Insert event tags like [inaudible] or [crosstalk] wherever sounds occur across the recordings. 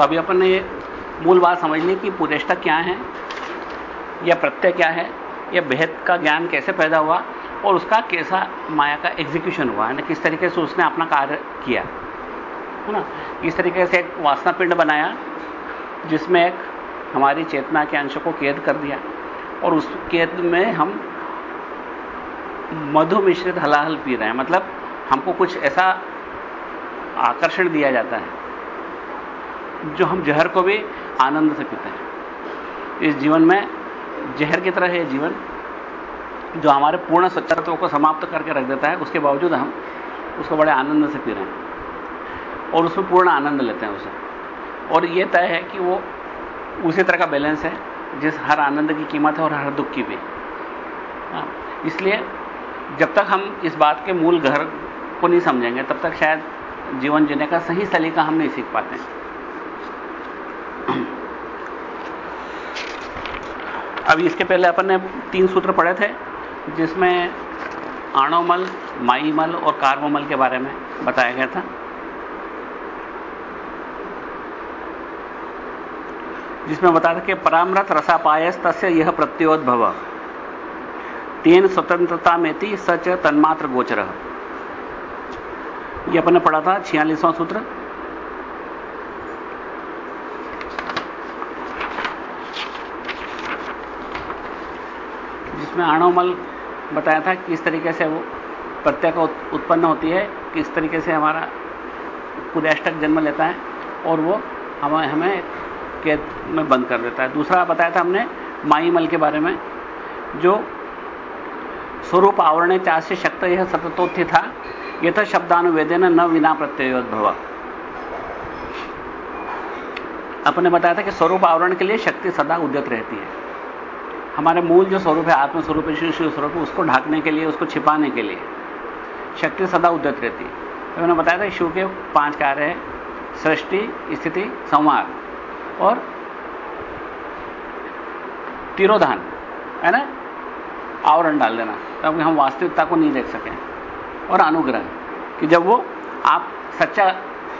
तो अभी अपन ने मूल बात समझ ली कि पुरेष्टक क्या है, या प्रत्यय क्या है, या भेद का ज्ञान कैसे पैदा हुआ, और उसका कैसा माया का एग्जीक्यूशन हुआ है ना किस तरीके से उसने अपना कार्य किया। है ना? इस तरीके से एक वासना पिंड बनाया, जिसमें एक हमारी चेतना के अंश को कैद कर दिया, और उस कैद में हम मधु मिश्रित हलाहल पी रहे हैं। मतलब हमको कुछ ऐसा आकर्षण दिया जाता है। जो हम जहर को भी आनंद से पीते हैं। इस जीवन में जहर की तरह है जीवन जो हमारे पूर्ण सच्चरत्व को समाप्त करके रख देता है उसके बावजूद हम उसको बड़े आनंद से पी रहे हैं और उसमें पूर्ण आनंद लेते हैं उसे। और यह तय है कि वो उसी तरह का बैलेंस है जिस हर आनंद की कीमत है और हर दुख की भी। हाँ, इसलिए जब तक हम इस बात के मूल घर को नहीं समझेंगे तब तक शायद जीवन जीने का सही सलीका हम नहीं सीख पाते अभी इसके पहले अपन ने तीन सूत्र पढ़े थे, जिसमें आणोमल, माईमल और कार्ममल के बारे में बताया गया था। जिसमें बताया था कि परामृत रसापायस तस्य यह प्रत्योद्भव। तेन स्वतंत्रता में थी सच तन्मात्र गोचर। यह अपन ने पढ़ा था छियालीसवां सूत्र। जिसमें आणोमल बताया था किस तरीके से वो प्रत्यय का उत्पन्न होती है, किस तरीके से हमारा कुदैष्टक जन्म लेता है, और वो हमें हमें कैद में बंद कर देता है। दूसरा बताया था हमने माईमल के बारे में, जो स्वरूप आवरणे चास्य शक्त यह सततोथ्य था यह था शब्दानुवेदन न विना प्रत्ययोद्भव। अपने बताया था कि स्वरूप आवरण के लिए शक्ति सदा उद्यत रहती है। हमारे मूल जो स्वरूप है आत्म स्वरूप है शिव स्वरूप है, उसको ढाकने के लिए, उसको छिपाने के लिए। शक्ति सदा उद्यत रहती। है तो मैंने बताया था शिव के पाँच कार्य हैं, सृष्टि, स्थिति संवार और तिरोधान, है ना? आवरण डाल देना, ताकि हम वास्तविकता को नहीं देख सकें। और अनुग्रह, कि जब वो आप सच्चा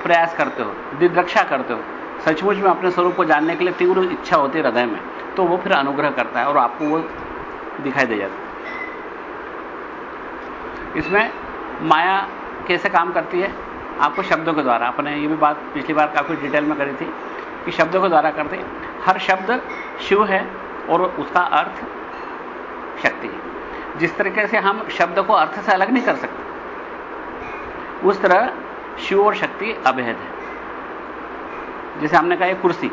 प्रयास करते हो दिद्रक्षा करते हो, सचमुच में अपने स्वरूप को जानने के लिए तीव्र इच्छा होती है हृदय में। तो वो फिर अनुग्रह करता है और आपको वो दिखाई दे जाता है। इसमें माया कैसे काम करती है? आपको शब्दों के द्वारा। अपने ये भी बात पिछली बार काफ़ी डिटेल में करी थी कि शब्दों के द्वारा करते हर शब्द शिव है और उसका अर्थ शक्ति है। जिस तरीके से हम शब्द को अर्थ से अलग नहीं कर सकते, उस तरह शिव और शक्ति अभेद है। जैसे हमने कहा कुर्सी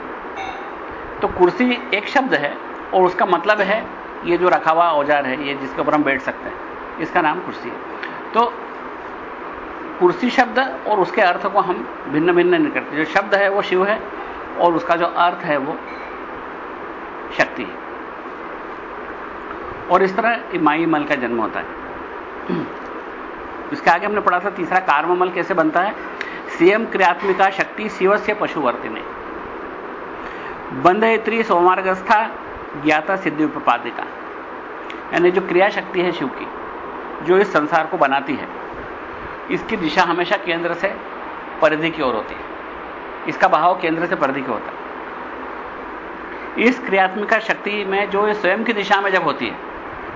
तो कुर्सी एक शब्द है और उसका मतलब है ये जो रखा हुआ औज़ार है, ये जिसके ऊपर हम बैठ सकते हैं। इसका नाम कुर्सी है। तो कुर्सी शब्द और उसके अर्थ को हम भिन्न भिन्न नहीं करते। जो शब्द है वो शिव है और उसका जो अर्थ है वो शक्ति है। और इस तरह माई मल का जन्म होता है। इसके आगे हमने पढ़ा था तीसरा कार्ममल कैसे बनता है? सीएम क्रियात्मिका शक्ति शिव से पशुवर्तिने। बंधयत्री सोमार्गस्था ज्ञाता सिद्धि उपादिका यानी जो क्रिया शक्ति है शिव की, जो इस संसार को बनाती है, इसकी दिशा हमेशा केंद्र से परिधि की ओर होती है। इसका बहाव केंद्र से परिधि की होता है। इस क्रियात्मिका शक्ति में जो स्वयं की दिशा में जब होती है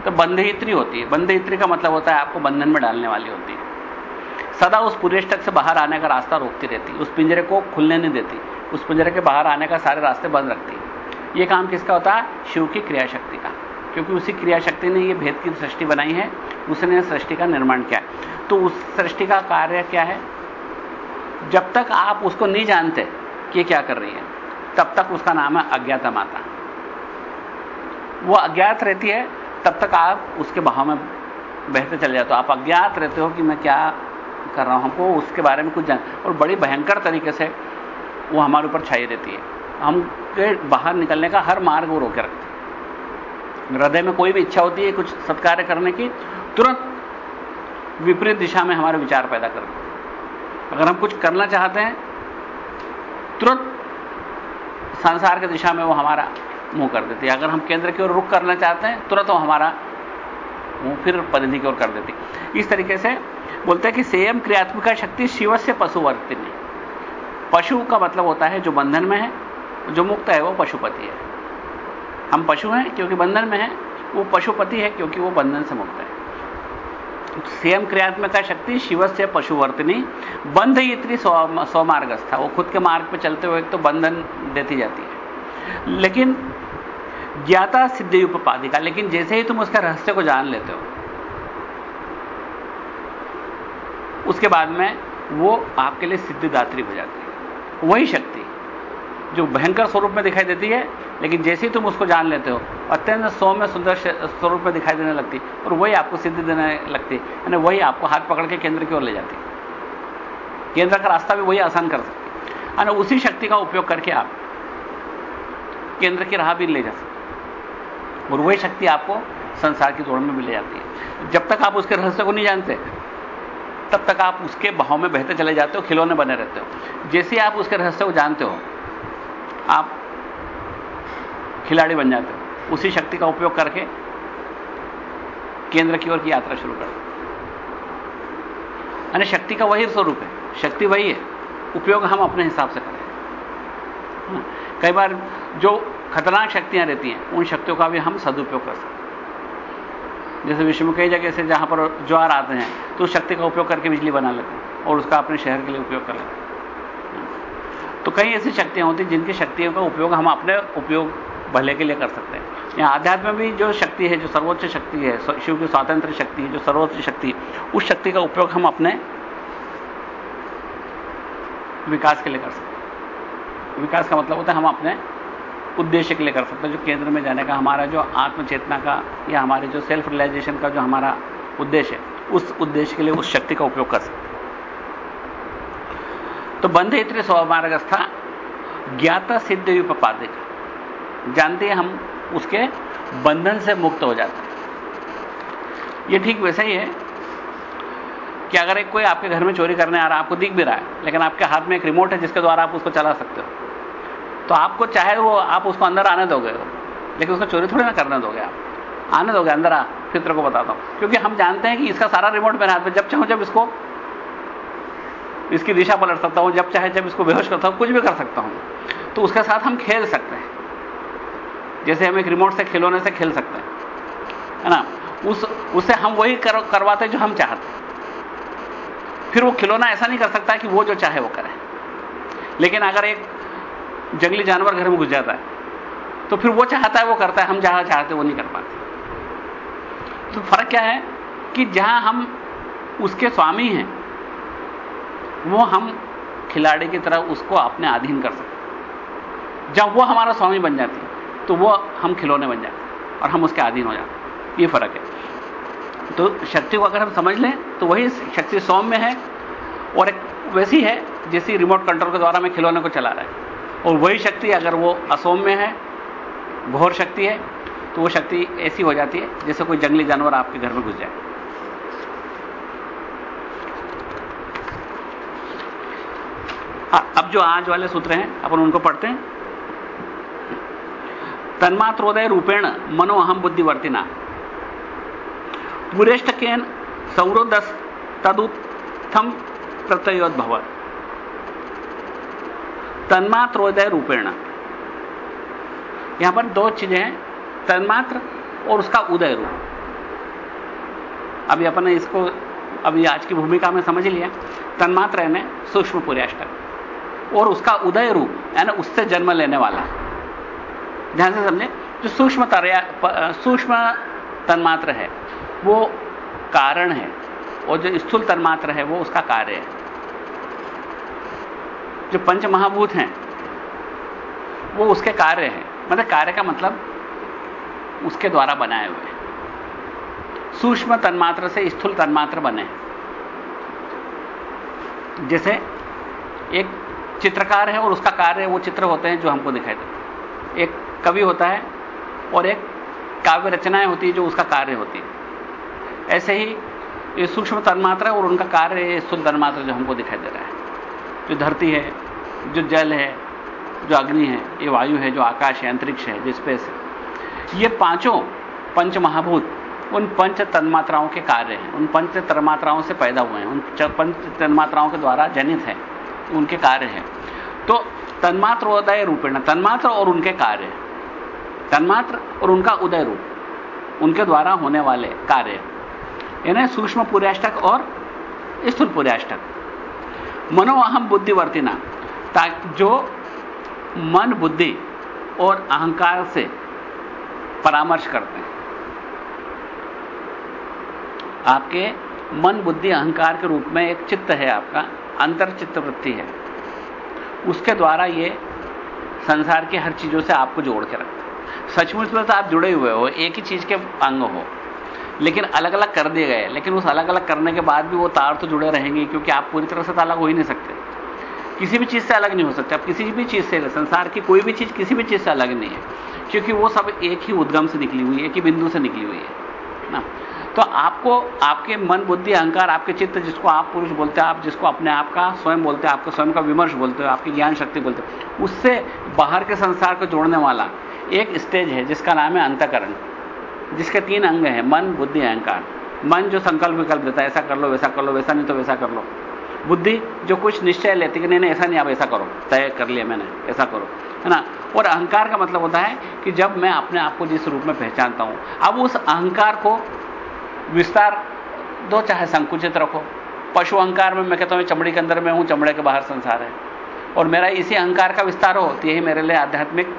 तो बंधयित्री होती है। बंधयित्री का मतलब होता है आपको बंधन में डालने वाली होती है। सदा उस पुरेष्टक से बाहर आने का रास्ता रोकती रहती, उस पिंजरे को खुलने नहीं देती, उस पिंजरे के बाहर आने का सारे रास्ते बंद रखती। ये काम किसका होता है? शिव की क्रियाशक्ति का। क्योंकि उसी क्रियाशक्ति ने यह भेद की सृष्टि बनाई है, उसने सृष्टि का निर्माण किया तो उस सृष्टि का कार्य क्या है? जब तक आप उसको नहीं जानते कि क्या कर रही है, तब तक उसका नाम है अज्ञाता माता। वो अज्ञात रहती है, तब तक आप उसके बहाव में बहते चले जाते हो। आप अज्ञात रहते हो कि मैं क्या कर रहा हूँ हमको, उसके बारे में कुछ जान, और बड़ी भयंकर तरीके से वो हमारे ऊपर छाई रहती है। हम के बाहर निकलने का हर मार्ग वो रोके रखते हृदय में कोई भी इच्छा होती है, कुछ सत्कार्य करने की, तुरंत विपरीत दिशा में हमारे विचार पैदा कर अगर हम कुछ करना चाहते हैं, तुरंत संसार की दिशा में वो हमारा मुँह कर देती है। अगर हम केंद्र की ओर रुख करना चाहते हैं, तुरंत वो हमारा मुँह फिर परिधि की ओर कर देती इस तरीके से बोलते हैं कि सेयम क्रियात्मिका शक्ति शिव से पशुवर्तिनी। पशु का मतलब होता है जो बंधन में है, जो मुक्त है, वो पशुपति है। हम पशु हैं क्योंकि बंधन में है, वो पशुपति है क्योंकि वो बंधन से मुक्त है। स्वयं क्रियात्मक शक्ति शिव से पशुवर्तनी, बंध इतनी स्वमार्गस्था वो खुद के मार्ग पर चलते हुए तो बंधन देती जाती है। लेकिन ज्ञाता सिद्धि उपाधि का लेकिन जैसे ही तुम उसका रहस्य को जान लेते हो उसके बाद में वो आपके लिए सिद्धिदात्री हो जाती है। वही शक्ति जो भयंकर स्वरूप में दिखाई देती है, लेकिन जैसे ही तुम उसको जान लेते हो, अत्यंत सौम्य सुंदर स्वरूप में दिखाई देने लगती और वही आपको सिद्धि देने लगती यानी वही आपको हाथ पकड़ के केंद्र की ओर ले जाती केंद्र का रास्ता भी वही आसान कर सकती यानी उसी शक्ति का उपयोग करके आप केंद्र की राह भी ले जा सकते और वही शक्ति आपको संसार की दौड़ में भी ले जाती है। जब तक आप उसके रहस्य को नहीं जानते तब तक आप उसके भाव में बहते चले जाते हो, खिलौने बने रहते हो। जैसे आप उसके रहस्य को जानते हो, आप खिलाड़ी बन जाते हो। उसी शक्ति का उपयोग करके केंद्र की ओर की यात्रा शुरू कर। यानी शक्ति का वही स्वरूप है। शक्ति वही है। उपयोग हम अपने हिसाब से करें। कई बार जो खतरनाक शक्तियाँ रहती हैं, उन शक्तियों का भी हम सदुपयोग कर सकते हैं। जैसे विश्व में कई जगह से जहाँ पर ज्वार आते हैं तो उस शक्ति का उपयोग करके बिजली बना लेते हैं और उसका अपने शहर के लिए उपयोग कर लेते तो कई ऐसी शक्तियाँ होती हैं जिनकी शक्तियों का उपयोग हम अपने उपयोग भले के लिए कर सकते हैं। यहाँ आध्यात्म में भी जो शक्ति है, जो सर्वोच्च शक्ति है शिव की स्वातंत्र शक्ति है जो सर्वोच्च शक्ति, उस शक्ति का उपयोग हम अपने विकास के लिए कर सकते हैं। विकास का मतलब होता है हम अपने उद्देश्य के लिए कर सकते हैं, जो केंद्र में जाने का, हमारा जो आत्मचेतना का, या हमारे जो सेल्फ रियलाइजेशन का जो हमारा उद्देश्य है, उस उद्देश्य के लिए उस शक्ति का उपयोग कर सकते हैं। तो बंध इतने स्वमार्गस्था ज्ञाता सिद्ध उपाधिक जानते हैं हम उसके बंधन से मुक्त हो जाते ये ठीक वैसा ही है कि अगर एक कोई आपके घर में चोरी करने आ रहा है, आपको दिख भी रहा है, लेकिन आपके हाथ में एक रिमोट है जिसके द्वारा आप उसको चला सकते हो। तो आपको चाहे वो आप उसको अंदर आने दोगे लेकिन उसको चोरी थोड़ी ना करने दोगे आप। आने दोगे अंदर आ फिर तेरे को बताता हूँ। क्योंकि हम जानते हैं कि इसका सारा रिमोट मेरे हाथ में जब चाहूँ जब इसको इसकी दिशा पलट सकता हूँ जब चाहे जब इसको बेहोश करता हूँ कुछ भी कर सकता हूँ। तो उसके साथ हम खेल सकते हैं। जैसे हम एक रिमोट से खिलौने से खेल सकते हैं है ना? उस उससे हम वही कर, करवाते जो हम चाहते फिर वो खिलौना ऐसा नहीं कर सकता कि वो जो चाहे वो करे। लेकिन अगर एक जंगली जानवर घर में घुस जाता है। तो फिर वो चाहता है, वो करता है, हम जहाँ चाहते वो नहीं कर पाते। तो फ़र्क क्या है कि जहाँ हम उसके स्वामी हैं, वो हम खिलाड़ी की तरह उसको अपने अधीन कर सकते जब वो हमारा स्वामी बन जाती तो वो हम खिलौने बन जाते और हम उसके अधीन हो जाते ये फ़र्क है। तो शक्ति को अगर हम समझ लें तो वही शक्ति सौम्य है और एक वैसी है, जैसी रिमोट कंट्रोल के द्वारा मैं खिलौने को चला रहा है। और वही शक्ति अगर वो असौम्य है घोर शक्ति है तो वो शक्ति ऐसी हो जाती है जैसे कोई जंगली जानवर आपके घर में घुस जाए। हाँ, अब जो आज वाले सूत्र हैं अपन उनको पढ़ते हैं। तन्मात्रोदय रूपेण मनो अहम बुद्धिवर्तिना। पुरेष्टकेन सौरोदस तदुत्थम प्रत्ययोद्भव तन्मात्रोदय रूपेण। यहाँ पर दो चीज़ें हैं, तन्मात्र और उसका उदय रूप। अभी अपन ने इसको, अभी आज की भूमिका में समझ लिया। तन्मात्र यानी सूक्ष्म पुर्याष्टक। और उसका उदय रूप, यानी उससे जन्म लेने वाला। ध्यान से समझे, जो सूक्ष्म सूक्ष्म तन्मात्र है, वो कारण है। और जो स्थूल तन्मात्र है, वो उसका कार्य है। जो पंच महाभूत हैं, वो उसके कार्य हैं। मतलब कार्य का मतलब उसके द्वारा बनाए हुए सूक्ष्म तन्मात्र से स्थूल तन्मात्र बने जैसे एक चित्रकार है और उसका कार्य वो चित्र होते हैं जो हमको दिखाई देते एक कवि होता है और एक काव्य रचनाएँ होती है जो उसका कार्य होती है। ऐसे ही ये सूक्ष्म तन्मात्रा और उनका कार्य है स्थूल तन्मात्रा जो हमको दिखाई दे रहा है। जो धरती है, जो जल है, जो अग्नि है, ये वायु है, जो आकाश है, अंतरिक्ष है जो स्पेस है ये पाँचों पंच महाभूत उन पंच तन्मात्राओं के कार्य हैं, उन पंच तन्मात्राओं से पैदा हुए हैं, उन पंच तन्मात्राओं के द्वारा जनित है, उनके कार्य हैं। तो तन्मात्र उदय रूपेण, तन्मात्र और उनके कार्य तन्मात्र और उनका उदय रूप, उनके द्वारा होने वाले कार्य यानी सूक्ष्म पुर्याष्टक और स्थूल पुर्याष्टक। मनोअहम बुद्धिवर्तिना ताकि जो मन बुद्धि और अहंकार से परामर्श करते हैं। आपके मन बुद्धि अहंकार के रूप में एक चित्त है आपका अंतर चित्त वृत्ति है। उसके द्वारा ये संसार की हर चीज़ों से आपको जोड़ के रखते हैं। सचमुच में तो आप जुड़े हुए हो, एक ही चीज़ के अंग हो। लेकिन अलग अलग कर दिए गए। लेकिन उस अलग अलग करने के बाद भी वो तार तो जुड़े रहेंगे, क्योंकि आप पूरी तरह से तो अलग हो ही नहीं सकते। किसी भी चीज़ से अलग नहीं हो सकते। आप किसी भी चीज़ से, संसार की कोई भी चीज़ किसी भी चीज़ से अलग नहीं है। क्योंकि वो सब एक ही उद्गम से निकली हुई है, एक ही बिंदु से निकली हुई है ना? तो आपको, आपके मन, बुद्धि, अहंकार, आपके चित्त, जिसको आप पुरुष बोलते हैं, आप जिसको अपने आप का स्वयं बोलते हैं, आपके स्वयं का विमर्श बोलते हो, आपकी ज्ञान शक्ति बोलते हो, उससे बाहर के संसार को जोड़ने वाला एक स्टेज है, जिसका नाम है अंतकरण। जिसके तीन अंग हैं, मन, बुद्धि, अहंकार। मन जो संकल्प विकल्प देता है, ऐसा कर लो, वैसा कर लो, वैसा नहीं तो वैसा कर लो। बुद्धि जो कुछ निश्चय लेती कि नहीं नहीं, ऐसा नहीं, आप ऐसा करो। तय कर लिया मैंने, ऐसा करो। है ना? और अहंकार का मतलब होता है कि जब मैं अपने आप को जिस रूप में पहचानता हूँ, अब उस अहंकार को विस्तार दो चाहे संकुचित रखो। पशु अहंकार में मैं कहता हूँ, चमड़ी के अंदर में हूँ, चमड़े के बाहर संसार है। और मेरा इसी अहंकार का विस्तार हो तो यही मेरे लिए आध्यात्मिक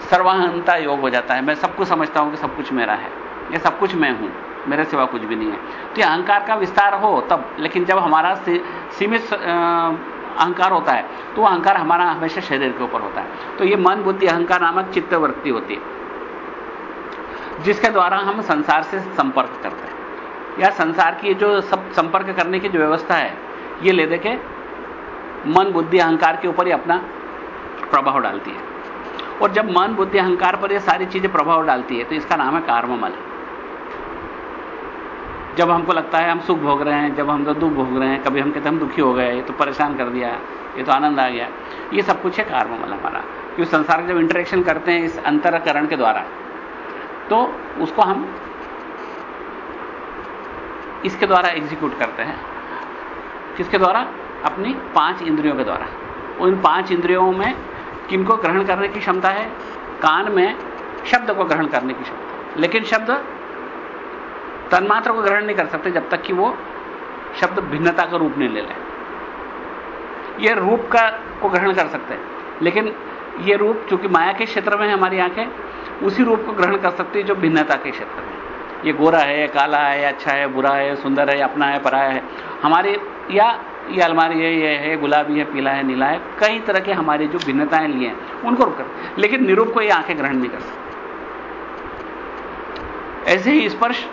सर्वाहनता योग हो जाता है। मैं सब कुछ समझता हूँ कि सब कुछ मेरा है। ये सब कुछ मैं हूँ। मेरे सिवा कुछ भी नहीं है। तो अहंकार का विस्तार हो तब, लेकिन जब हमारा सीमित अहंकार होता है तो अहंकार हमारा हमेशा शरीर के ऊपर होता है। तो ये मन बुद्धि अहंकार नामक चित्तवृत्ति होती है, जिसके द्वारा हम संसार से संपर्क करते हैं। या संसार की जो सब, संपर्क करने की जो व्यवस्था है, ये ले देके मन बुद्धि अहंकार के ऊपर ही अपना प्रभाव डालती है। और जब मन, बुद्धि, अहंकार पर ये सारी चीज़ें प्रभाव डालती है तो इसका नाम है कार्ममल जब हमको लगता है हम सुख भोग रहे हैं, जब हम तो दुख भोग रहे हैं, कभी हम कहते हम दुखी हो गए, ये तो परेशान कर दिया, ये तो आनंद आ गया। ये सब कुछ है कार्ममल हमारा। क्योंकि संसार जब इंटरेक्शन करते हैं इस अंतरकरण के द्वारा तो उसको हम इसके द्वारा एग्जीक्यूट करते हैं। किसके द्वारा? अपनी पाँच इंद्रियों के द्वारा। उन पाँच इंद्रियों में किनको ग्रहण करने की क्षमता है? कान में शब्द को ग्रहण करने की क्षमता लेकिन शब्द तन्मात्र को ग्रहण नहीं कर सकते जब तक कि वो शब्द भिन्नता का रूप नहीं ले ले। ये रूप का को ग्रहण कर सकते हैं। लेकिन ये रूप चूँकि माया के क्षेत्र में है हमारी आँखें, उसी रूप को ग्रहण कर सकती है जो भिन्नता के क्षेत्र में ये गोरा है काला है अच्छा है बुरा है सुंदर है अपना है, पराया है। हमारे या ये अलमारी है, ये है, गुलाबी है, पीला है, नीला है, कई तरह के हमारी जो भिन्नताएँ लिए हैं, उनको रुक कर लेकिन निरूप को ये आँखें ग्रहण नहीं कर सकती। ऐसे ही स्पर्श,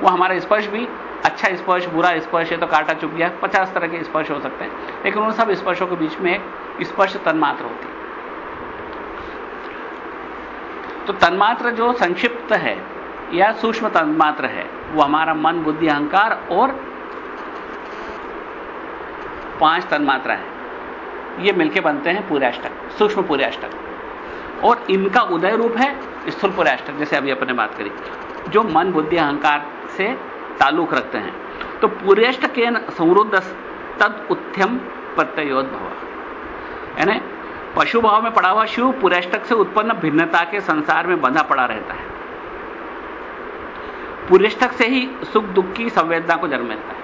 वो हमारा स्पर्श भी अच्छा स्पर्श, बुरा स्पर्श है तो कांटा चुप गया, पचास तरह के स्पर्श हो सकते हैं। लेकिन उन सब स्पर्शों के बीच में एक स्पर्श तन्मात्र होती है। तो तन्मात्र जो संक्षिप्त है, या सूक्ष्म तन्मात्र है, वो हमारा मन, बुद्धि, अहंकार और पाँच तन्मात्रा है। ये मिलके बनते हैं पूर्याष्टक सूक्ष्म पूर्याष्टक और इनका उदय रूप है स्थूल पूर्याष्टक जैसे अभी अपने बात करी। जो मन, बुद्धि, अहंकार से ताल्लुक रखते हैं। तो पूर्यष्ट के समृद्ध तद उत्थम प्रत्ययोद्भव। यानी पशु भाव में पड़ा हुआ शिव पुरेष्टक से उत्पन्न भिन्नता के संसार में बंधा पड़ा रहता है। पुरेष्टक से ही सुख, दुख की संवेदना को जन्म लेता है।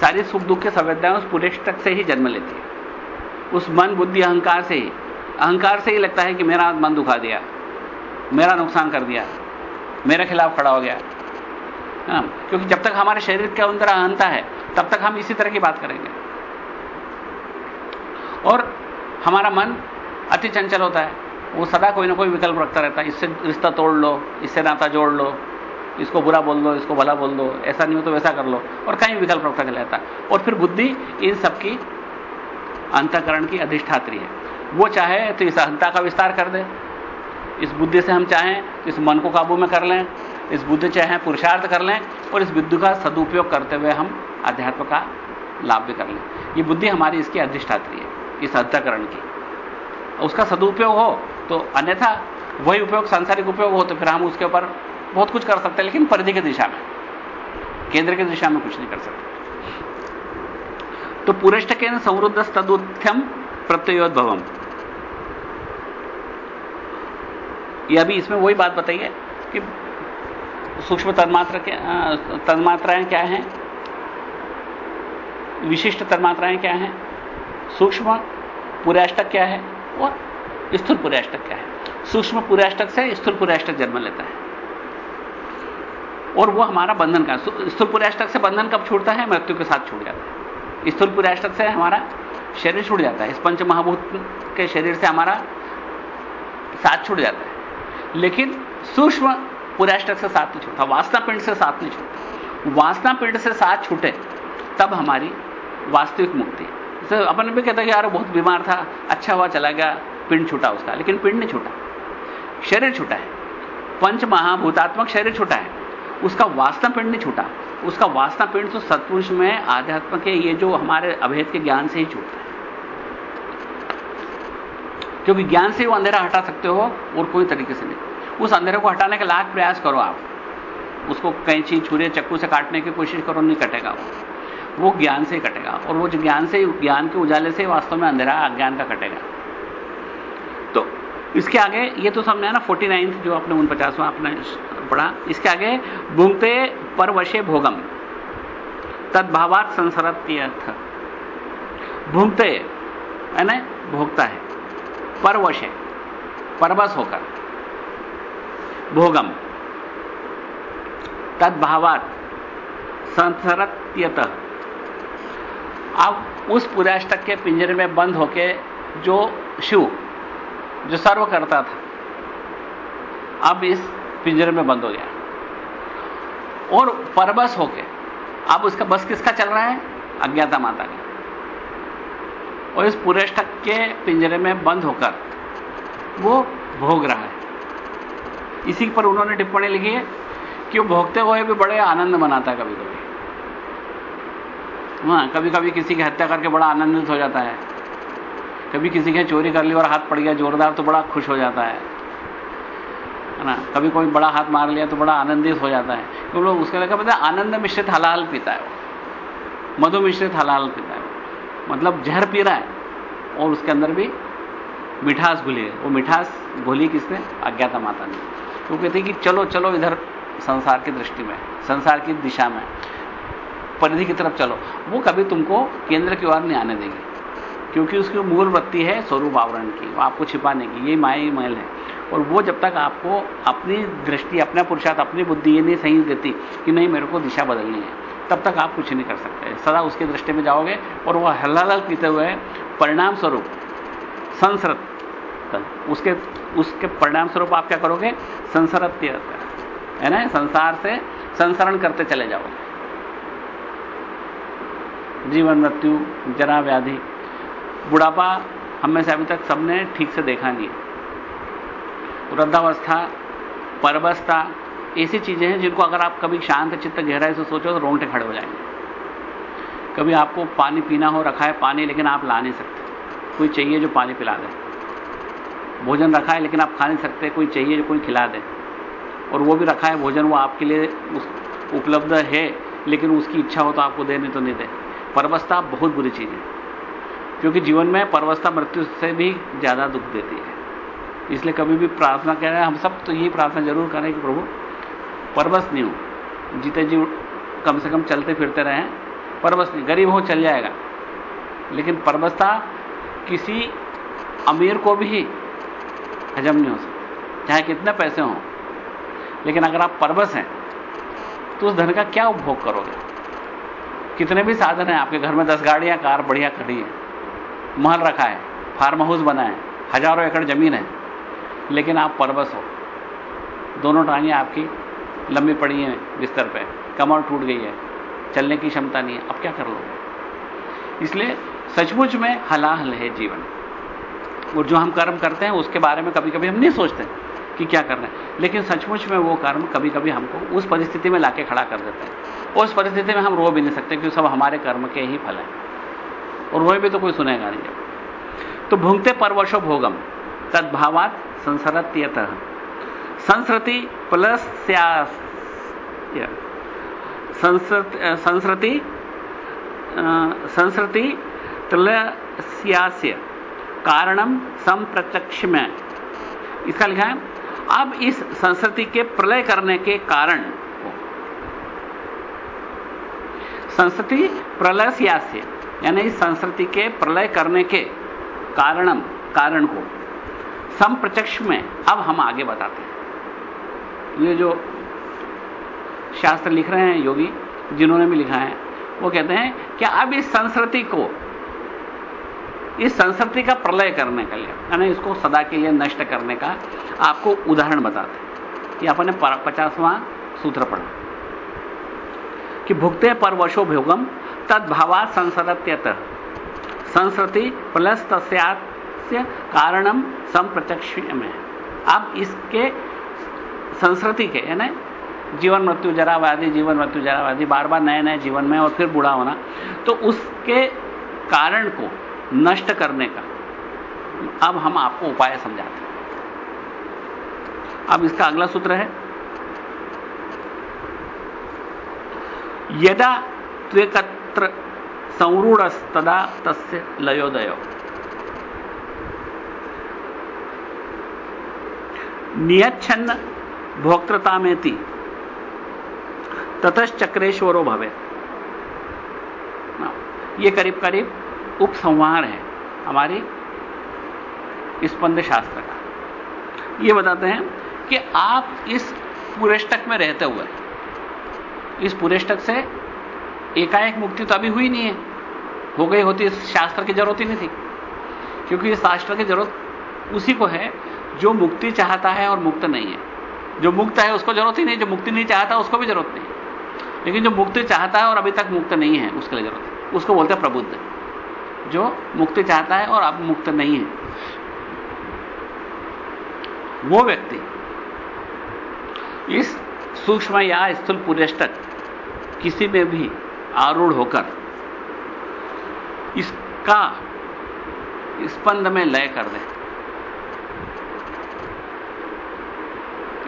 सारी सुख दुख की संवेदनाएँ उस पुरेष्टक से ही जन्म लेती है। उस मन बुद्धि अहंकार से ही। अहंकार से ही लगता है कि मेरा मन दुखा दिया मेरा नुकसान कर दिया मेरे खिलाफ खड़ा हो गया। हाँ, क्योंकि जब तक हमारे शरीर के अंदर अहंता है तब तक हम इसी तरह की बात करेंगे। और हमारा मन अति चंचल होता है। वो सदा कोई ना कोई विकल्प रखता रहता है इससे रिश्ता तोड़ लो इससे नाता जोड़ लो। इसको बुरा बोल दो, इसको भला बोल दो, ऐसा नहीं हो तो वैसा कर लो। और कहीं विकल्प रखता रहता। और फिर बुद्धि इन सबकी अंतकरण की अधिष्ठात्री है। वो चाहे तो इस अहंता का विस्तार कर दे। इस बुद्धि से हम चाहें तो इस मन को काबू में कर लें। इस बुद्धि चाहे पुरुषार्थ कर लें। और इस बुद्धि का सदुपयोग करते हुए हम अध्यात्म का लाभ भी कर लें। ये बुद्धि हमारी इसकी अधिष्ठात्री है, इस अंतकरण की। उसका सदुपयोग हो तो अन्यथा वही उपयोग, सांसारिक उपयोग हो तो फिर हम उसके ऊपर बहुत कुछ कर सकते हैं, लेकिन परिधि की दिशा में। केंद्र की दिशा में कुछ नहीं कर सकते। तो पुरेष्ट के समृद्ध तदुथ्यम प्रत्ययोद्भवम। यह अभी इसमें वही बात बताइए कि सूक्ष्म तन्मात्रा के तन्मात्राएँ क्या हैं? विशिष्ट तन्मात्राएँ क्या हैं? सूक्ष्म पुराष्टक क्या है? और स्थूल पुराष्टक क्या है? सूक्ष्म पुराष्टक से स्थूल पुराष्टक जन्म लेता है। और वो हमारा बंधन का स्थूल पुराष्टक से बंधन कब छूटता है? मृत्यु के साथ छूट जाता है। स्थूल पुराष्टक से हमारा शरीर छूट जाता है। इस पंच महाभूत के शरीर से हमारा साथ छूट जाता है। लेकिन सूक्ष्म पुराष्टक से साथ नहीं छूटता, वासना पिंड से साथ नहीं छूटता। वासना पिंड से साथ छूटे, तब हमारी वास्तविक मुक्ति तो अपन भी कहते कि यार बहुत बीमार था अच्छा हुआ, चला गया, पिंड छूटा उसका, लेकिन पिंड नहीं छूटा। शरीर छूटा है। पंच महाभूतात्मक शरीर छूटा है। उसका वासना पिंड नहीं छूटा। उसका वासना पिंड तो सत्पुरुष में, आध्यात्म के ये जो हमारे अभेद के ज्ञान से ही छूटता है। क्योंकि ज्ञान से वो अंधेरा हटा सकते हो और कोई तरीके से नहीं। उस अंधेरे को हटाने का लाख प्रयास करो आप। उसको कैंची छुरे, चक्कू से काटने की कोशिश करो, नहीं कटेगा वो। वो ज्ञान से ही कटेगा। और वो जो ज्ञान से, ज्ञान के उजाले से वास्तव में अंधेरा अज्ञान का कटेगा। तो इसके आगे ये तो समझे ना, फोर्टी नाइन्थ जो आपने उन पचासवां पढ़ा इसके आगे भूंगते परवशे भोगम। तदभावात संसरत्यर्थ। भूंगते है ना भोगता है। परवश परवश होकर। भोगम। तदभावात संसरत्यत। अब उस पुराष्टक के पिंजरे में बंद होके जो शिव, जो सर्व करता था, अब इस पिंजरे में बंद हो गया। और परबस होके, अब उसका बस किसका चल रहा है? अज्ञाता माता का। और इस पुरेष्ठक के पिंजरे में बंद होकर, वो भोग रहा है। इसी पर उन्होंने टिप्पणी लिखी है कि वो भोगते हुए भी बड़े आनंद मनाता है कभी कभी हाँ कभी कभी किसी की हत्या करके बड़ा आनंदित हो जाता है। कभी किसी के चोरी कर ली और हाथ पड़ गया जोरदार तो बड़ा खुश हो जाता है। है ना? कभी कोई बड़ा हाथ मार लिया तो बड़ा आनंदित हो जाता है। क्योंकि लोग उसके लगा पता है? आनंद मिश्रित हलाल पीता है वो। मधु मिश्रित हलाल पीता है मतलब जहर पी रहा है और उसके अंदर भी मिठास घुली है। वो मिठास घोली किसने? अज्ञाता माता ने। वो कहते कि चलो चलो इधर संसार की दृष्टि में, संसार की दिशा में, परिधि की तरफ़ चलो। वो कभी तुमको केंद्र की ओर नहीं आने देगी, क्योंकि उसकी मूल वृत्ति है स्वरूप आवरण की। आपको छिपाने की। ये माया मैल है। और वो जब तक आपको अपनी दृष्टि, अपना पुरुषार्थ, अपनी बुद्धि ये नहीं सही देती कि नहीं, मेरे को दिशा बदलनी है, तब तक आप कुछ नहीं कर सकते। सदा उसकी दृष्टि में जाओगे और वह हल्लाल पीते हुए परिणाम स्वरूप संसरत, उसके उसके परिणाम स्वरूप आप क्या करोगे? संसरत है ना? संसार से संसरण करते चले जाओगे। जीवन, मृत्यु, जरा व्याधि, बुढ़ापा, हमें से अभी तक सबने ठीक से देखा नहीं वृद्धावस्था परवस्था ऐसी चीज़ें हैं जिनको अगर आप कभी शांत चित्त गहराई से सोचो तो रोंगटे खड़े हो जाएँगे। कभी आपको पानी पीना हो, रखा है पानी, लेकिन आप ला नहीं सकते। कोई चाहिए जो पानी पिला दे। भोजन रखा है, लेकिन आप खा नहीं सकते। कोई चाहिए जो कोई खिला दे। और वो भी रखा है, भोजन वो आपके लिए उपलब्ध है, लेकिन उसकी इच्छा हो तो आपको दे, नहीं तो नहीं दे। परवस्था बहुत बुरी चीज़ है। क्योंकि जीवन में परवस्था मृत्यु से भी ज़्यादा दुख देती है। इसलिए कभी भी प्रार्थना कह रहे हैं हम सब तो यही प्रार्थना ज़रूर करें कि प्रभु, परवश नहीं हो। जीते जी कम से कम चलते फिरते रहे। परवश नहीं, गरीब हो चल जाएगा। लेकिन परवस्था किसी अमीर को भी हजम नहीं हो सकता, चाहे कितने पैसे हों। लेकिन अगर आप परवश हैं तो उस धन का क्या उपभोग करोगे? कितने भी साधन हैं, आपके घर में दस गाड़ियाँ, कार बढ़िया खड़ी है, महल रखा है, फार्म हाउस बना है हज़ारों एकड़ ज़मीन है लेकिन आप परवश हो। दोनों टांगे आपकी लंबी पड़ी हैं बिस्तर पे। कमर टूट गई है। चलने की क्षमता नहीं है। अब क्या कर लोगे? इसलिए सचमुच में हलाहल है जीवन। और जो हम कर्म करते हैं, उसके बारे में कभी कभी हम नहीं सोचते कि क्या कर रहे हैं। लेकिन सचमुच में वो कर्म कभी कभी हमको उस परिस्थिति में लाके खड़ा कर देते हैं। उस परिस्थिति में हम रो भी नहीं सकते, क्योंकि सब हमारे कर्म के ही फल हैं। और रोए भी तो कोई सुनेगा नहीं। तो भूंगते परवशो भोगम। तदभावात संसरत्यत संस्कृति प्लस संस्कृति संस्कृति तुलस्यास्य कारणम संप्रत्यक्ष में इसका लिखा है, अब इस संस्कृति के प्रलय करने के कारण संस्कृति प्रलय यानी संस्कृति के प्रलय करने के कारणम कारण को संप्रत्यक्ष में अब हम आगे बताते हैं। ये जो शास्त्र लिख रहे हैं, योगी, जिन्होंने भी लिखा है, वो कहते हैं कि अब इस संस्कृति को, इस संस्कृति का प्रलय करने के लिए, यानी इसको सदा के लिए नष्ट करने का आपको उदाहरण बताते हैं। कि आपने पचासवां सूत्र पढ़ा कि भुगते पर वशो भोगम तद्भावा संसदत्यत संस्कृति प्लस तस्यास्य कारणम संप्रत्यक्ष में अब इसके संस्कृति के, यानी जीवन मृत्यु, जरावादी, जीवन मृत्यु, जरावादी बार बार नए नए जीवन में और फिर बूढ़ा होना तो उसके कारण को नष्ट करने का अब हम आपको उपाय समझाते हैं। अब इसका अगला सूत्र है, यदा त्वेकत्र संरूढ़ संरूढ़स्तदा तस्य लयोदय। नियच्छन्न थी ततश्चक्रेश्वरो भवे ये करीब करीब उपसंहार है हमारी स्पंद शास्त्र का। ये बताते हैं कि आप इस पुरेष्टक में रहते हुए, इस पुरेष्टक से एकाएक मुक्ति तो अभी हुई नहीं है। हो गई होती, इस शास्त्र की ज़रूरत ही नहीं थी। क्योंकि इस शास्त्र की ज़रूरत उसी को है जो मुक्ति चाहता है और मुक्त नहीं है। जो मुक्त है, उसको ज़रूरत ही नहीं। जो मुक्ति नहीं चाहता, उसको भी ज़रूरत नहीं। लेकिन जो मुक्ति चाहता है और अभी तक मुक्त नहीं है, उसके लिए ज़रूरत उसको बोलते हैं प्रबुद्ध। जो मुक्ति चाहता है और अब मुक्त नहीं है। वो व्यक्ति इस सूक्ष्म या स्थूल पुरेष्टक किसी में भी आरूढ़ होकर इसका स्पंद में लय कर दे।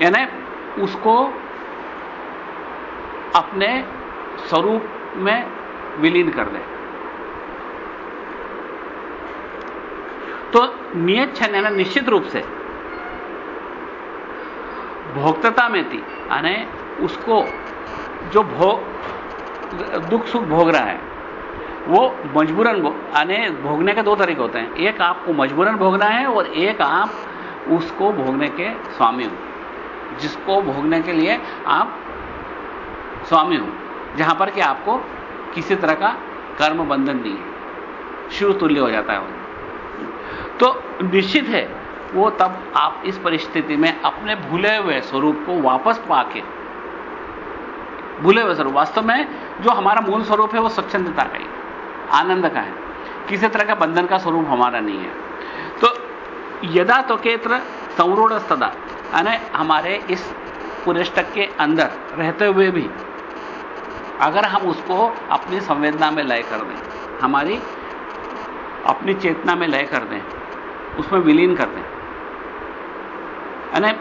यानी उसको अपने स्वरूप में विलीन कर दे। तो नियत क्षण यानी निश्चित रूप से भोक्तता में थी, यानी उसको जो भोग, दुख सुख भोग रहा है, वो मजबूरन यानी भोगने के दो तरीके होते हैं। एक आपको मजबूरन भोगना है और एक आप उसको भोगने के स्वामी हो। जिसको भोगने के लिए आप स्वामी हो, जहाँ पर कि आपको किसी तरह का कर्म बंधन नहीं है। शिव तुल्य हो जाता है वो। तो निश्चित है, वो तब आप इस परिस्थिति में अपने भूले हुए स्वरूप को वापस पाके। भूले हुए स्वरूप, वास्तव में जो हमारा मूल स्वरूप है, वो स्वच्छंदता का ही आनंद का है। किसी तरह का बंधन का स्वरूप हमारा नहीं है। तो यदा तो केत्र संरूढ़ सदा यानी हमारे इस पुरेष्टक के अंदर रहते हुए भी, अगर हम उसको अपनी संवेदना में लय कर दें, हमारी अपनी चेतना में लय कर दें, उसमें विलीन कर दें, यानी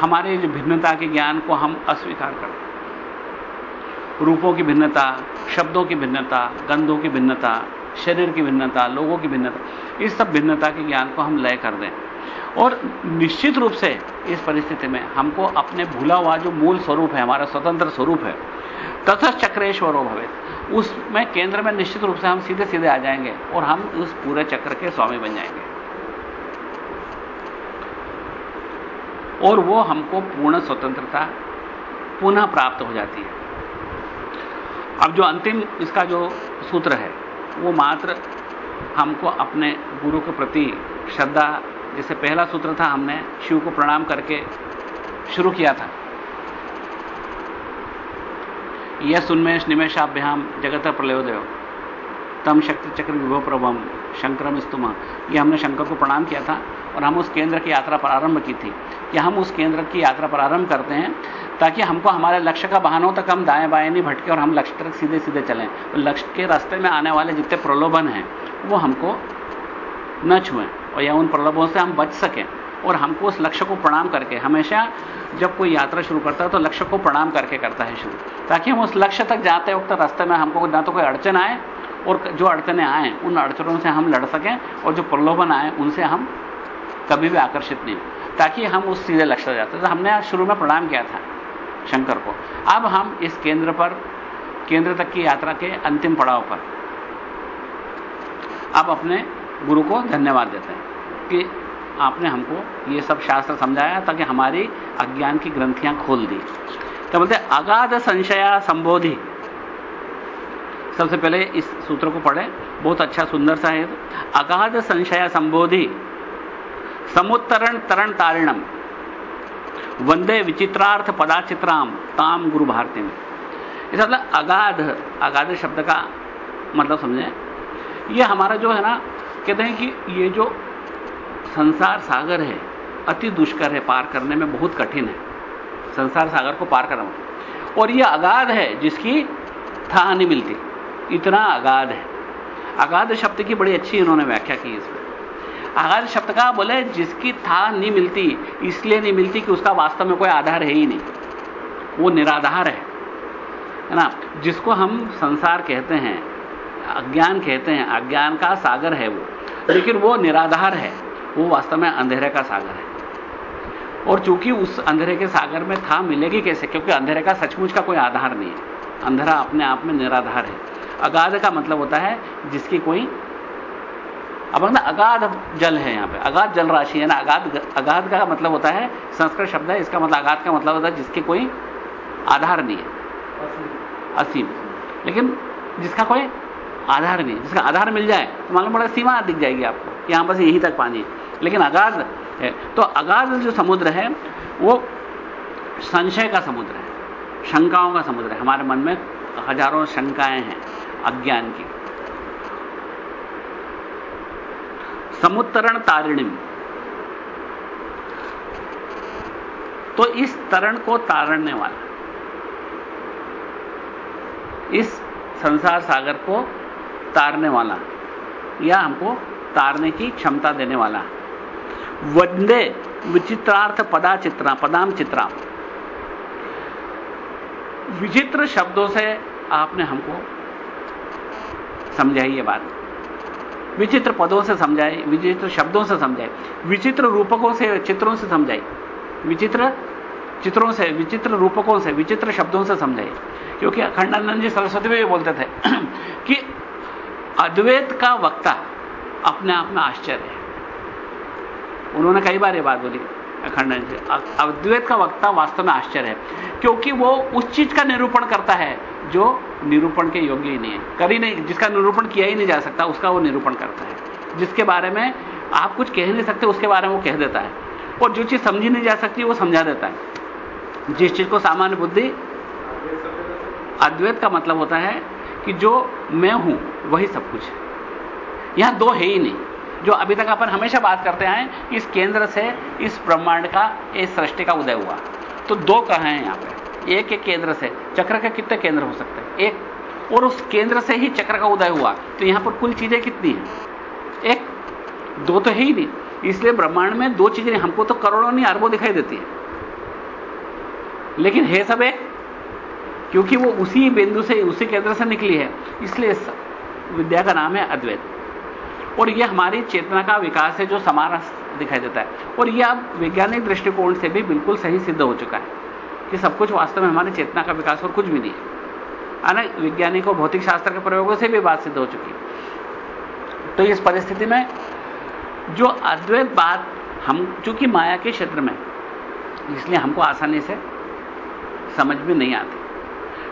हमारे जो भिन्नता के ज्ञान को हम अस्वीकार कर दें। रूपों की भिन्नता, शब्दों की भिन्नता, गंधों की भिन्नता, शरीर की भिन्नता, लोगों की भिन्नता, इस सब भिन्नता के ज्ञान को हम लय कर दें। और निश्चित रूप से इस परिस्थिति में हमको अपने भूला हुआ जो मूल स्वरूप है, हमारा स्वतंत्र स्वरूप है। तथा चक्रेश्वरो भवित। उसमें केंद्र में निश्चित रूप से हम सीधे सीधे आ जाएँगे और हम उस पूरे चक्र के स्वामी बन जाएँगे। और वो हमको पूर्ण स्वतंत्रता पुनः प्राप्त हो जाती है। अब जो अंतिम इसका जो सूत्र है, वो मात्र हमको अपने गुरु के प्रति श्रद्धा जैसे पहला सूत्र था, हमने शिव को प्रणाम करके शुरू किया था। यह सुन्मेष निमेशाभ्याम जगत प्रलयोदय। तम शक्ति चक्र विभव प्रभम, शंकरम स्तुमा। यह हमने शंकर को प्रणाम किया था और हम उस केंद्र की यात्रा प्रारंभ की थी। कि हम उस केंद्र की यात्रा प्रारंभ करते हैं ताकि हमको हमारे लक्ष्य का बहानों तक हम दाएँ बाएँ नहीं भटके और हम लक्ष्य तक सीधे सीधे चलें। तो लक्ष्य के रास्ते में आने वाले जितने प्रलोभन हैं, वो हमको न छुएँ। और या उन प्रलोभों से हम बच सकें और हमको उस लक्ष्य को प्रणाम करके, हमेशा जब कोई यात्रा शुरू करता है तो लक्ष्य को प्रणाम करके करता है शुरू। ताकि हम उस लक्ष्य तक जाते वक्त रास्ते में हमको ना तो कोई अड़चन आए और जो अड़चने आए, उन अड़चनों से हम लड़ सकें और जो प्रलोभन आए, उनसे हम कभी भी आकर्षित नहीं ताकि हम उस सीधे लक्ष्य जाते। तो हमने शुरू में प्रणाम किया था शंकर को। अब हम इस केंद्र पर, केंद्र तक की यात्रा के अंतिम पड़ाव पर। अब अपने गुरु को धन्यवाद देते हैं कि आपने हमको ये सब शास्त्र समझाया ताकि हमारी अज्ञान की ग्रंथियाँ खोल दी। तो बोलते अगाध संशया संबोधि। सबसे पहले इस सूत्र को पढ़े, बहुत अच्छा सुंदर सा है अगाध संशया संबोधि, समुत्तरण तरण तारिणम, वंदे विचित्रार्थ पदाचित्राम, ताम गुरु भारती में। इसका मतलब अगाध अगाध शब्द का मतलब समझें। ये हमारा जो है ना कहते हैं कि ये जो संसार सागर है, अति दुष्कर है पार करने में बहुत कठिन है। संसार सागर को पार करना और यह अगाध है जिसकी था नहीं मिलती। इतना अगाध है। अगाध शब्द की बड़ी अच्छी इन्होंने व्याख्या की इसमें। अगाध शब्द का बोले? जिसकी था नहीं मिलती, इसलिए नहीं मिलती कि उसका वास्तव में कोई आधार है ही नहीं। वो निराधार है ना? जिसको हम संसार कहते हैं अज्ञान कहते हैं अज्ञान का सागर है वो। लेकिन वो निराधार है। वो वास्तव में अंधेरे का सागर है। और चूँकि उस अंधेरे के सागर में था मिलेगी कैसे? क्योंकि अंधेरे का सचमुच का कोई आधार नहीं है। अंधेरा अपने आप में निराधार है। अगाध का मतलब होता है जिसकी कोई अब ना अगाध जल है यहाँ पे। अगाध जल राशि है ना? अगाध अगाध का मतलब होता है संस्कृत शब्द है। इसका मतलब अगाध का मतलब होता है जिसके कोई आधार नहीं है। असीम। लेकिन जिसका कोई आधार नहीं जिसका आधार मिल जाए तो मालूम पड़ा सीमा दिख जाएगी आपको यहाँ बस यहीं तक पानी है। लेकिन अगाध है तो अगाध जो समुद्र है, वो संशय का समुद्र है, शंकाओं का समुद्र है। हमारे मन में हज़ारों शंकाएँ हैं अज्ञान की। समुत्तरण तारिणीम। तो इस तरण को तारने वाला, इस संसार सागर को तारने वाला। या हमको तारने की क्षमता देने वाला। वंदे विचित्रार्थ पदा चित्रा पदाम चित्रा विचित्र शब्दों से आपने हमको समझाई ये बात। विचित्र पदों से समझाई, विचित्र शब्दों से समझाई, विचित्र रूपकों से, चित्रों से समझाई। विचित्र चित्रों से, विचित्र रूपकों से, विचित्र शब्दों से समझाई। क्योंकि अखंडानंद जी सरस्वती में भी बोलते थे [clears throat] कि अद्वैत का वक्ता अपने आप में आश्चर्य है। उन्होंने कई बार ये बात बोली अखंडानंद जी अद्वैत का वक्ता वास्तव में आश्चर्य है, क्योंकि वो उस चीज़ का निरूपण करता है जो निरूपण के योग्य ही नहीं है। कभी नहीं, जिसका निरूपण किया ही नहीं जा सकता, उसका वो निरूपण करता है। जिसके बारे में आप कुछ कह नहीं सकते, उसके बारे में वो कह देता है। और जो चीज़ समझी नहीं जा सकती, वो समझा देता है। जिस चीज़ को सामान्य बुद्धि, अद्वैत का मतलब होता है कि जो मैं हूँ, वही सब कुछ है। यहाँ दो है ही नहीं। जो अभी तक अपन हमेशा बात करते आए, इस केंद्र से, इस ब्रह्मांड का, इस सृष्टि का उदय हुआ। तो दो कहा हैं यहाँ पे? एक एक केंद्र से। चक्र के कितने केंद्र हो सकते हैं? एक। और उस केंद्र से ही चक्र का उदय हुआ। तो यहाँ पर कुल चीज़ें कितनी हैं? एक। दो तो है ही नहीं। इसलिए ब्रह्मांड में दो चीज़ें हमको तो करोड़ों नहीं, अरबों दिखाई देती है। लेकिन है सब एक। क्योंकि वो उसी बिंदु से, उसी केंद्र से निकली है। इसलिए विद्या का नाम है अद्वैत। और यह हमारी चेतना का विकास है, जो समारा दिखाई देता है। और यह अब वैज्ञानिक दृष्टिकोण से भी बिल्कुल सही सिद्ध हो चुका है, कि सब कुछ वास्तव में हमारी चेतना का विकास और कुछ भी नहीं है। अनेक वैज्ञानिक और भौतिक शास्त्र के प्रयोगों से भी बात सिद्ध हो चुकी है। तो इस परिस्थिति में जो अद्वैत बात हम, चूँकि माया के क्षेत्र में, इसलिए हमको आसानी से समझ में नहीं आती।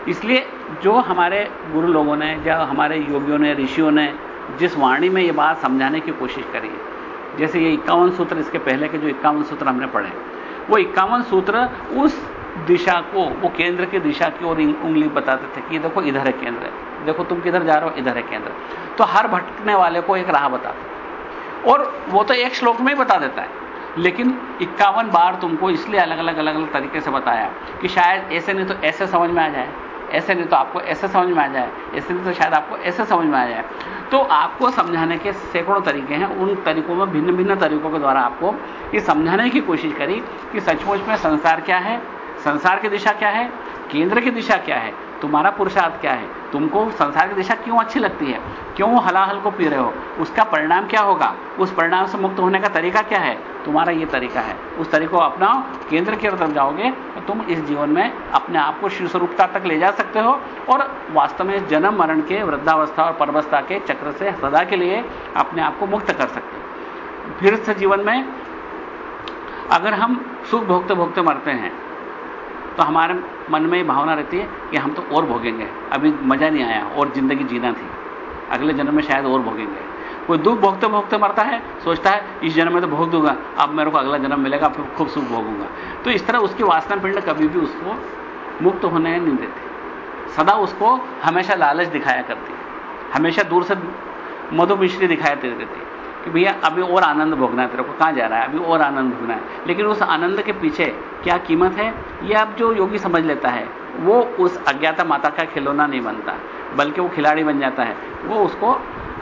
इसलिए जो हमारे गुरु लोगों ने, या हमारे योगियों ने, ऋषियों ने जिस वाणी में ये बात समझाने की कोशिश करी है जैसे ये इक्यावन सूत्र इसके पहले के जो इक्यावन सूत्र हमने पढ़े, वो इक्यावन सूत्र उस दिशा को, वो केंद्र की के दिशा की ओर उंगली बताते थे कि देखो इधर है केंद्र है देखो तुम किधर जा रहे हो, इधर है केंद्र। तो हर भटकने वाले को एक राह बताते और वो तो एक श्लोक में ही बता देता है, लेकिन इक्यावन बार तुमको इसलिए अलग अलग अलग अलग तरीके से बताया कि शायद ऐसे नहीं तो ऐसे समझ में आ जाए। ऐसे नहीं तो आपको ऐसे समझ में आ जाए। ऐसे नहीं तो शायद आपको ऐसे समझ में आ जाए। तो आपको समझाने के सैकड़ों तरीके हैं। उन तरीकों में भिन्न भिन्न तरीकों के द्वारा आपको ये समझाने की कोशिश करी कि सचमुच में संसार क्या है? संसार की दिशा क्या है? केंद्र की दिशा क्या है? तुम्हारा पुरुषार्थ क्या है? तुमको संसार की दिशा क्यों अच्छी लगती है? क्यों हलाहल को पी रहे हो? उसका परिणाम क्या होगा? उस परिणाम से मुक्त होने का तरीका क्या है? तुम्हारा ये तरीका है। उस तरीको को अपनाओ केंद्र की तरफ़ जाओगे तो तुम इस जीवन में अपने आप को शिव स्वरूपता तक ले जा सकते हो और वास्तव में जन्म, मरण के वृद्धावस्था और परवस्था के चक्र से सदा के लिए अपने आप को मुक्त कर सकते हो। फिर से जीवन में अगर हम सुख भोगते भोगते मरते हैं तो हमारे मन में भावना रहती है कि हम तो और भोगेंगे। अभी मज़ा नहीं आया, और ज़िंदगी जीना थी। अगले जन्म में शायद और भोगेंगे। कोई दुख भोगते भोगते मरता है, सोचता है, इस जन्म में तो भोग दूँगा, अब मेरे को अगला जन्म मिलेगा, फिर खूब सुख भोगूँगा। तो इस तरह उसकी वासना पिंड कभी भी उसको मुक्त होने नहीं देती। सदा उसको हमेशा लालच दिखाया करती हमेशा दूर से मधु मिश्री दिखाया देती कि भैया, अभी और आनंद भोगना है, तेरे को कहाँ जा रहा है? अभी और आनंद भोगना है। लेकिन उस आनंद के पीछे क्या कीमत है? ये अब जो योगी समझ लेता है, वो उस अज्ञाता माता का खिलौना नहीं बनता, बल्कि वो खिलाड़ी बन जाता है। वो उसको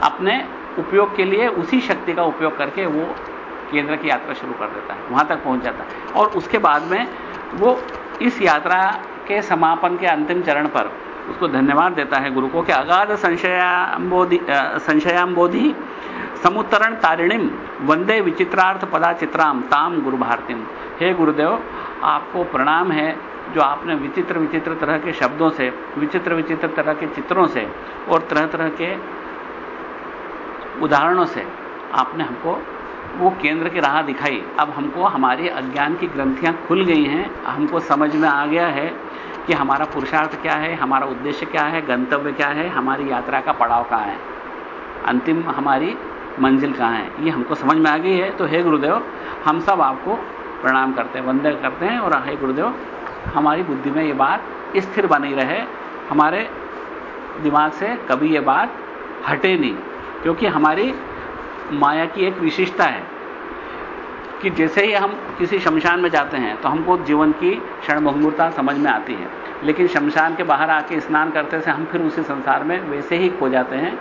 अपने उपयोग के लिए, उसी शक्ति का उपयोग करके वो केंद्र की यात्रा शुरू कर देता है, वहाँ तक पहुँच जाता है। और उसके बाद में वो इस यात्रा के समापन के अंतिम चरण पर उसको धन्यवाद देता है गुरु को कि अगाध संशयाम्बोधि संशयाम्बोधि समुत्तरण तारिणीम, वंदे विचित्रार्थ पदा चित्राम ताम गुरु भारतीम हे गुरुदेव, आपको प्रणाम है, जो आपने विचित्र विचित्र तरह के शब्दों से, विचित्र विचित्र तरह के चित्रों से और तरह तरह के उदाहरणों से आपने हमको वो केंद्र की राह दिखाई। अब हमको हमारी अज्ञान की ग्रंथियाँ खुल गई हैं। हमको समझ में आ गया है कि हमारा पुरुषार्थ क्या है, हमारा उद्देश्य क्या है, गंतव्य क्या है, हमारी यात्रा का पड़ाव कहाँ है। अंतिम हमारी मंजिल कहाँ है? ये हमको समझ में आ गई है। तो हे गुरुदेव, हम सब आपको प्रणाम करते हैं वंदे करते हैं और हे गुरुदेव, हमारी बुद्धि में ये बात स्थिर बनी रहे। हमारे दिमाग से कभी ये बात हटे नहीं, क्योंकि हमारी माया की एक विशेषता है कि जैसे ही हम किसी शमशान में जाते हैं तो हमको जीवन की क्षणभंगुरता समझ में आती है। लेकिन शमशान के बाहर आके स्नान करते से हम फिर उसी संसार में वैसे ही खो जाते हैं,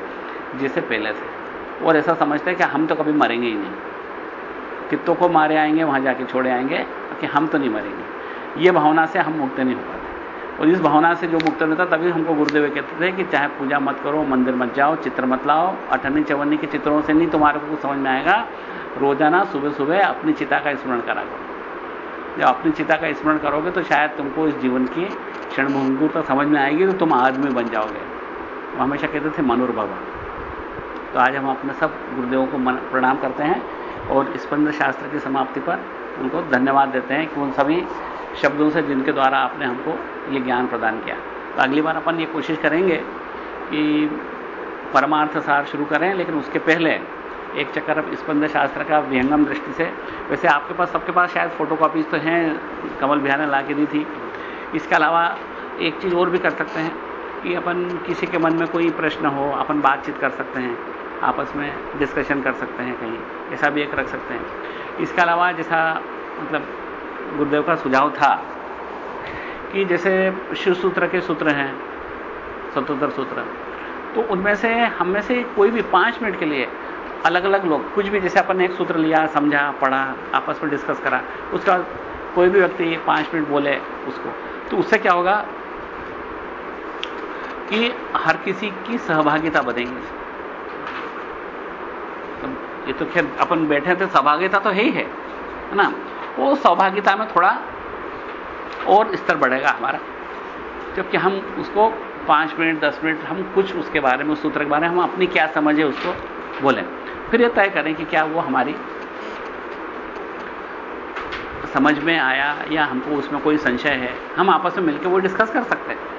जैसे पहले से और ऐसा समझते हैं कि हम तो कभी मरेंगे ही नहीं। कितों को मारे आएँगे, वहाँ जाके छोड़े आएँगे कि हम तो नहीं मरेंगे। ये भावना से हम मुक्त नहीं हो पाते। और इस भावना से जो मुक्त होता तभी हमको गुरुदेव कहते थे कि चाहे पूजा मत करो, मंदिर मत जाओ, चित्र मत लाओ, अठन्नी चवन्नी के चित्रों से नहीं तुम्हारे को समझ में आएगा। रोज़ाना सुबह सुबह अपनी चिता का स्मरण करा करो। जब अपनी चिता का स्मरण करोगे तो शायद तुमको इस जीवन की क्षण तो समझ में आएगी तो तुम आदमी बन जाओगे। वो हमेशा कहते थे मनोरभव तो आज हम अपने सब गुरुदेवों को प्रणाम करते हैं और स्पंद शास्त्र की समाप्ति पर उनको धन्यवाद देते हैं कि उन सभी शब्दों से जिनके द्वारा आपने हमको ये ज्ञान प्रदान किया। तो अगली बार अपन ये कोशिश करेंगे कि परमार्थ सार शुरू करें, लेकिन उसके पहले एक चक्कर अब स्पंद शास्त्र का विहंगम दृष्टि से। वैसे आपके पास, सबके पास शायद फ़ोटो तो हैं, कमल बिहार ने ला के दी थी। इसके अलावा एक चीज़ और भी कर सकते हैं। कि अपन किसी के मन में कोई प्रश्न हो, अपन बातचीत कर सकते हैं, आपस में डिस्कशन कर सकते हैं कहीं, ऐसा भी एक रख सकते हैं। इसके अलावा जैसा मतलब गुरुदेव का सुझाव था कि जैसे शिव सूत्र के सूत्र हैं स्वतंत्र सूत्र तो उनमें से, हम में से कोई भी पाँच मिनट के लिए अलग अलग लोग, कुछ भी जैसे अपन ने एक सूत्र लिया, समझा, पढ़ा, आपस में डिस्कस करा, उसका कोई भी व्यक्ति पाँच मिनट बोले उसको तो उससे क्या होगा? कि हर किसी की सहभागिता बढ़ेगी तो ये तो खैर अपन बैठे थे सहभागिता तो है ही है ना? वो सहभागिता में थोड़ा और स्तर बढ़ेगा हमारा। जबकि हम उसको पाँच मिनट, दस मिनट, हम कुछ उसके बारे में, उस सूत्र के बारे में, हम अपनी क्या समझे, उसको बोलें। फिर यह तय करें कि क्या वो हमारी समझ में आया या हमको उसमें कोई संशय है। हम आपस में मिलकर वो डिस्कस कर सकते हैं।